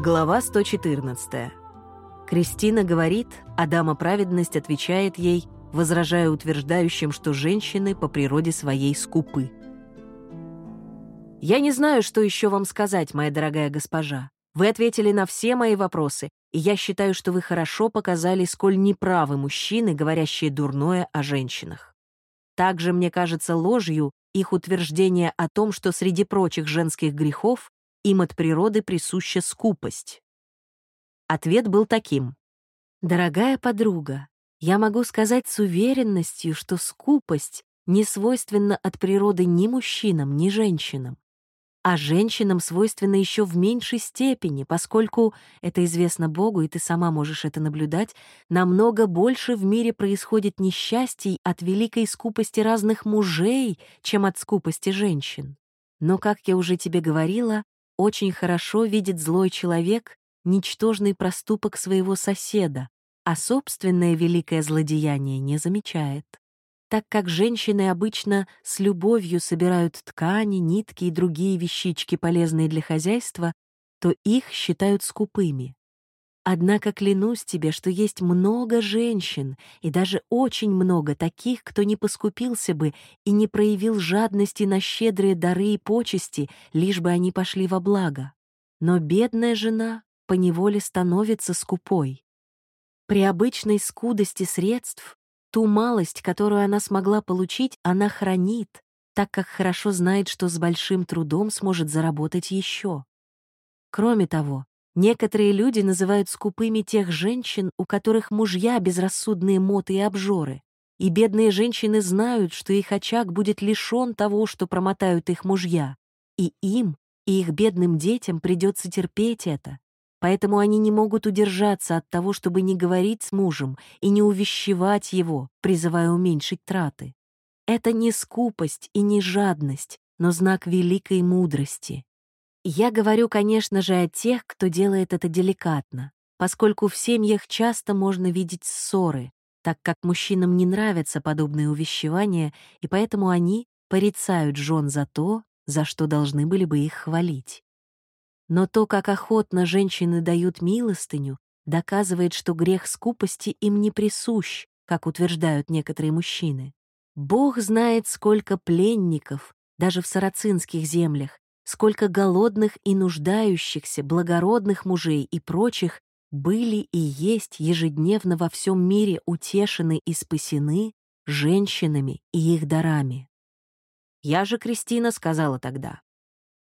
Глава 114. Кристина говорит, а дама праведность отвечает ей, возражая утверждающим, что женщины по природе своей скупы. «Я не знаю, что еще вам сказать, моя дорогая госпожа. Вы ответили на все мои вопросы, и я считаю, что вы хорошо показали, сколь неправы мужчины, говорящие дурное о женщинах. Также мне кажется ложью их утверждение о том, что среди прочих женских грехов им от природы присуща скупость. Ответ был таким. «Дорогая подруга, я могу сказать с уверенностью, что скупость не свойственна от природы ни мужчинам, ни женщинам. А женщинам свойственно еще в меньшей степени, поскольку, это известно Богу, и ты сама можешь это наблюдать, намного больше в мире происходит несчастий от великой скупости разных мужей, чем от скупости женщин. Но, как я уже тебе говорила, очень хорошо видит злой человек ничтожный проступок своего соседа, а собственное великое злодеяние не замечает. Так как женщины обычно с любовью собирают ткани, нитки и другие вещички, полезные для хозяйства, то их считают скупыми. Однако клянусь тебе, что есть много женщин, и даже очень много таких, кто не поскупился бы и не проявил жадности на щедрые дары и почести, лишь бы они пошли во благо. Но бедная жена поневоле становится скупой. При обычной скудости средств ту малость, которую она смогла получить, она хранит, так как хорошо знает, что с большим трудом сможет заработать еще. Кроме того, Некоторые люди называют скупыми тех женщин, у которых мужья безрассудные моты и обжоры. И бедные женщины знают, что их очаг будет лишен того, что промотают их мужья. И им, и их бедным детям придется терпеть это. Поэтому они не могут удержаться от того, чтобы не говорить с мужем и не увещевать его, призывая уменьшить траты. Это не скупость и не жадность, но знак великой мудрости. Я говорю, конечно же, о тех, кто делает это деликатно, поскольку в семьях часто можно видеть ссоры, так как мужчинам не нравятся подобные увещевания, и поэтому они порицают жен за то, за что должны были бы их хвалить. Но то, как охотно женщины дают милостыню, доказывает, что грех скупости им не присущ, как утверждают некоторые мужчины. Бог знает, сколько пленников, даже в сарацинских землях, сколько голодных и нуждающихся, благородных мужей и прочих были и есть ежедневно во всем мире утешены и спасены женщинами и их дарами. Я же, Кристина, сказала тогда,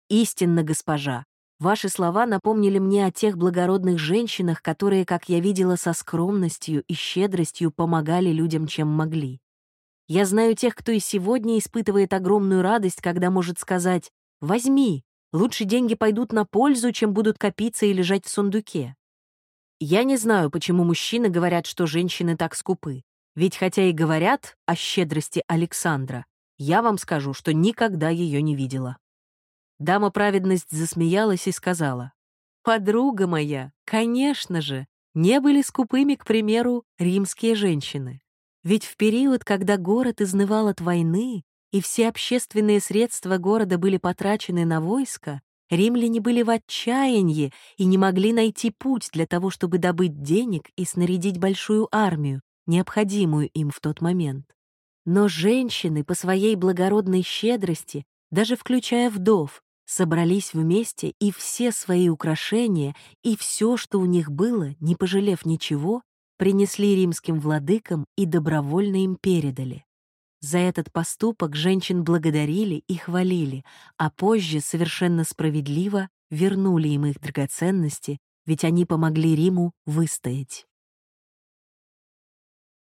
«Истинно, госпожа, ваши слова напомнили мне о тех благородных женщинах, которые, как я видела, со скромностью и щедростью помогали людям, чем могли. Я знаю тех, кто и сегодня испытывает огромную радость, когда может сказать Возьми, лучше деньги пойдут на пользу, чем будут копиться и лежать в сундуке. Я не знаю, почему мужчины говорят, что женщины так скупы. Ведь хотя и говорят о щедрости Александра, я вам скажу, что никогда ее не видела. Дама праведность засмеялась и сказала, «Подруга моя, конечно же, не были скупыми, к примеру, римские женщины. Ведь в период, когда город изнывал от войны, и все общественные средства города были потрачены на войско, римляне были в отчаянии и не могли найти путь для того, чтобы добыть денег и снарядить большую армию, необходимую им в тот момент. Но женщины по своей благородной щедрости, даже включая вдов, собрались вместе и все свои украшения и все, что у них было, не пожалев ничего, принесли римским владыкам и добровольно им передали. За этот поступок женщин благодарили и хвалили, а позже совершенно справедливо вернули им их драгоценности, ведь они помогли Риму выстоять.